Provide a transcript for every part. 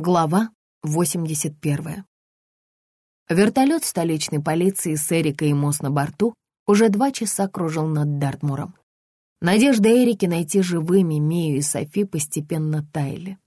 Глава 81. Вертолет столичной полиции с Эрикой и Мосс на борту уже два часа кружил над Дартмуром. Надежда Эрики найти живыми Мию и Софи постепенно таяли.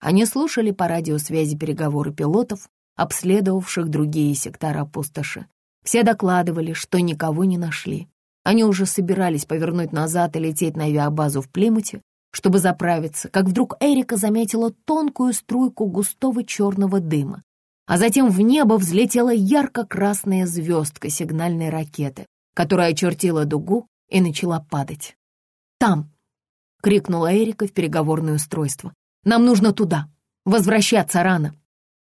Они слушали по радиосвязи переговоры пилотов, обследовавших другие сектора пустоши. Все докладывали, что никого не нашли. Они уже собирались повернуть назад и лететь на авиабазу в Плимуте, чтобы заправиться, как вдруг Эрика заметила тонкую струйку густого черного дыма, а затем в небо взлетела ярко-красная звездка сигнальной ракеты, которая очертила дугу и начала падать. «Там!» — крикнула Эрика в переговорное устройство. «Нам нужно туда! Возвращаться рано!»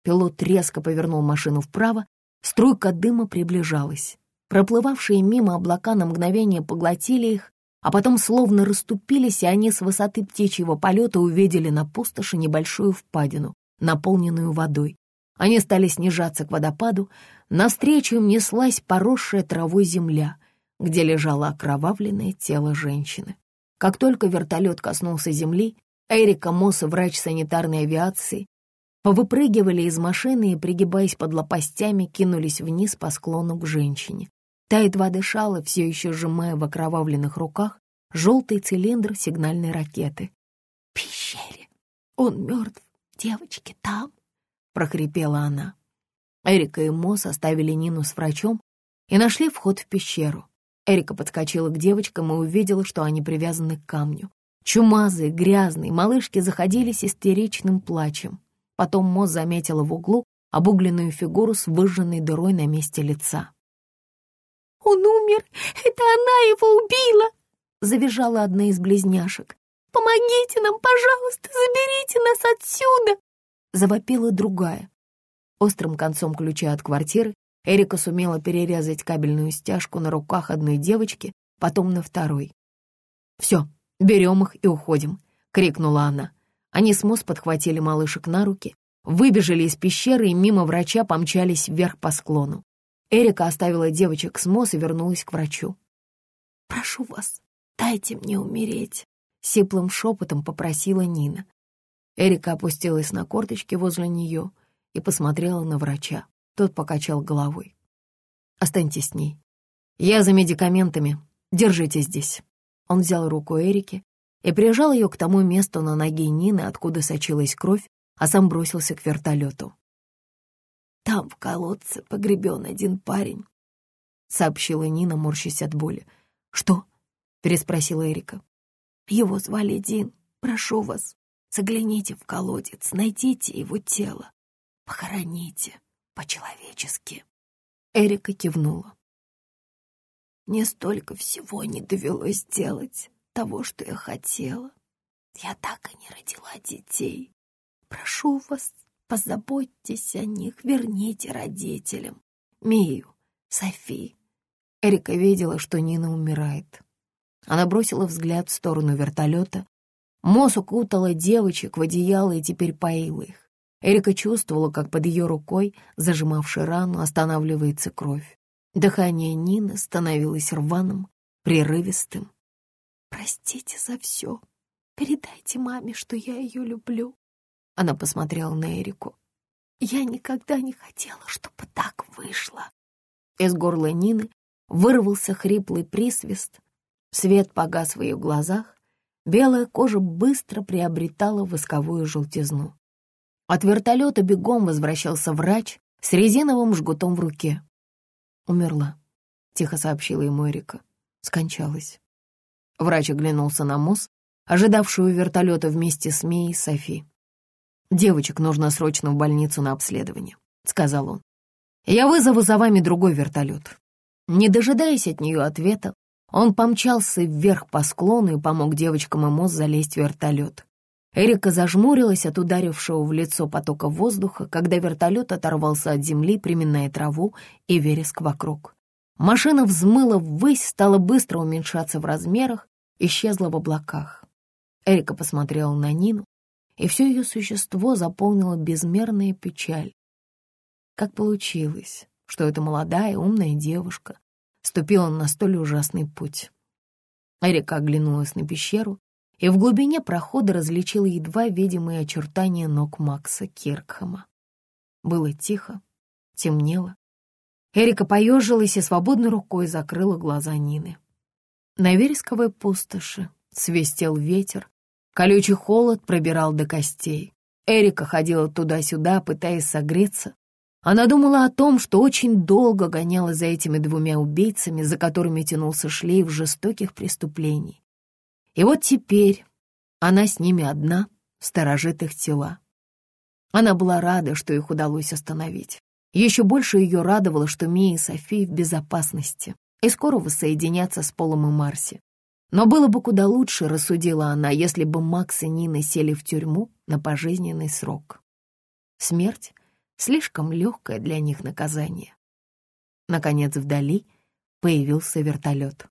Пилот резко повернул машину вправо, струйка дыма приближалась. Проплывавшие мимо облака на мгновение поглотили их, а потом словно расступились, и они с высоты птичьего полета увидели на пустоши небольшую впадину, наполненную водой. Они стали снижаться к водопаду, навстречу им неслась поросшая травой земля, где лежало окровавленное тело женщины. Как только вертолет коснулся земли, Эрика Мосс и врач санитарной авиации повыпрыгивали из машины и, пригибаясь под лопастями, кинулись вниз по склону к женщине. Та едва дышала, все еще сжимая в окровавленных руках желтый цилиндр сигнальной ракеты. «В пещере! Он мертв! Девочки там!» — прохрипела она. Эрика и Мосс оставили Нину с врачом и нашли вход в пещеру. Эрика подскочила к девочкам и увидела, что они привязаны к камню. Чумазые, грязные, малышки заходились истеричным плачем. Потом Мосс заметила в углу обугленную фигуру с выжженной дырой на месте лица. Он умер! Это она его убила!» — завизжала одна из близняшек. «Помогите нам, пожалуйста, заберите нас отсюда!» — завопила другая. Острым концом ключа от квартиры Эрика сумела перерезать кабельную стяжку на руках одной девочки, потом на второй. «Все, берем их и уходим!» — крикнула она. Они с Мосс подхватили малышек на руки, выбежали из пещеры и мимо врача помчались вверх по склону. Эрика оставила девочек с МОЗ и вернулась к врачу. «Прошу вас, дайте мне умереть», — сиплым шепотом попросила Нина. Эрика опустилась на корточки возле нее и посмотрела на врача. Тот покачал головой. «Останьтесь с ней. Я за медикаментами. Держите здесь». Он взял руку Эрики и прижал ее к тому месту на ноге Нины, откуда сочилась кровь, а сам бросился к вертолету. Там в колодце погребен один парень», — сообщила Нина, морщась от боли. «Что?» — переспросила Эрика. «Его звали Дин. Прошу вас, загляните в колодец, найдите его тело, похороните по-человечески». Эрика кивнула. «Мне столько всего не довелось сделать, того, что я хотела. Я так и не родила детей. Прошу вас, Позаботьтесь о них, верните родителям. Мию, Софи. Эрика видела, что Нина умирает. Она бросила взгляд в сторону вертолета. Мосс укутала девочек в одеяло и теперь поила их. Эрика чувствовала, как под ее рукой, зажимавшей рану, останавливается кровь. Дыхание Нины становилось рваным, прерывистым. «Простите за все. Передайте маме, что я ее люблю. Она посмотрела на Эрику. «Я никогда не хотела, чтобы так вышло». Из горла Нины вырвался хриплый присвист. Свет погас в ее глазах. Белая кожа быстро приобретала восковую желтизну. От вертолета бегом возвращался врач с резиновым жгутом в руке. «Умерла», — тихо сообщила ему Эрика. Скончалась. Врач оглянулся на Мосс, ожидавшую вертолета вместе с Мией и Софи. «Девочек нужно срочно в больницу на обследование», — сказал он. «Я вызову за вами другой вертолет». Не дожидаясь от нее ответа, он помчался вверх по склону и помог девочкам и Моз залезть в вертолет. Эрика зажмурилась от ударившего в лицо потока воздуха, когда вертолет оторвался от земли, приминая траву и вереск вокруг. Машина взмыла ввысь, стала быстро уменьшаться в размерах, исчезла в облаках. Эрика посмотрела на Нину, и все ее существо заполнило безмерная печаль. Как получилось, что эта молодая умная девушка ступила на столь ужасный путь? Эрика оглянулась на пещеру и в глубине прохода различила едва видимые очертания ног Макса Киркхэма. Было тихо, темнело. Эрика поежилась и свободной рукой закрыла глаза Нины. На вересковой пустоши свистел ветер, колючий холод пробирал до костей. Эрика ходила туда-сюда, пытаясь согреться. Она думала о том, что очень долго гоняла за этими двумя убийцами, за которыми тянулся шлейф жестоких преступлений. И вот теперь она с ними одна, сторожит их тела. Она была рада, что их удалось остановить. Еще больше ее радовало, что Мия и София в безопасности и скоро воссоединятся с Полом и Марси. Но было бы куда лучше, рассудила она, если бы Макс и Нина сели в тюрьму на пожизненный срок. Смерть — слишком легкое для них наказание. Наконец вдали появился вертолет.